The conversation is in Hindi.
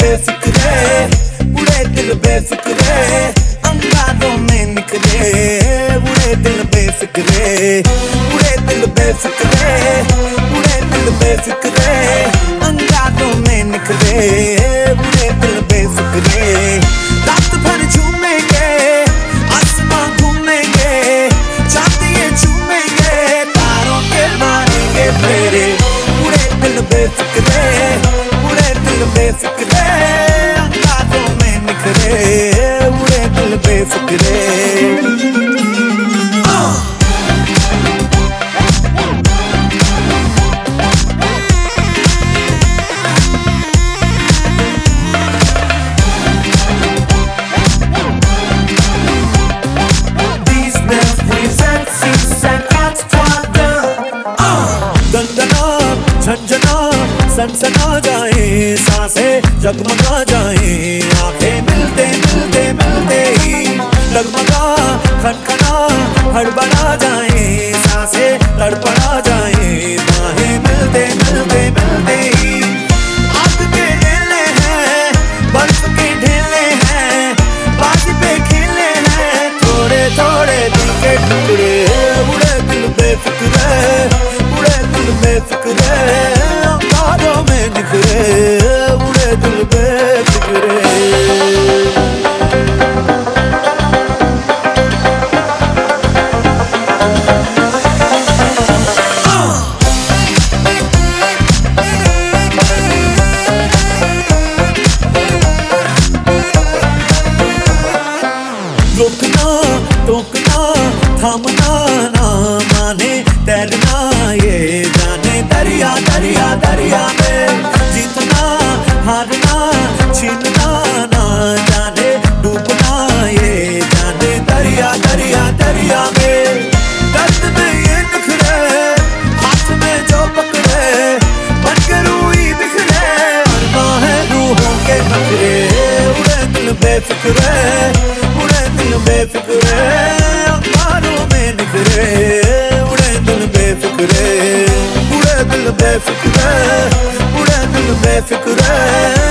बेफिक्रे उड़े दिल बेफिक्रे बेफिक्रे उड़े दिल बेफिक्रे उड़े दिल बेफिक्रे अंगारों में निकले उड़े दिल बेफिक्रे रात भर झूमेंगे आसमां घूमेंगे चांदिए झूमेंगे तारों के मारेंगे फेरे उड़े दिल बेफिक्रे उड़े दिल बेफिक्रे अंगारों में निकले उड़े दिल बेफिक्रे सनसना जाए साँसें जगमगा जाए। थामना ना माने तैरना ये जाने। दरिया दरिया दरिया में जीतना, हारना, छीनना ना जाने। डूबना ये जाने। दरिया दरिया दरिया में दर्द में ये निखरे हाथ में जो पकड़े, बन के रूई बिखरे। अरमा है रूहों के नखरे उड़े दिल बेफिक्रे, उड़े दिल बेफिक्रे। बेफिक्रे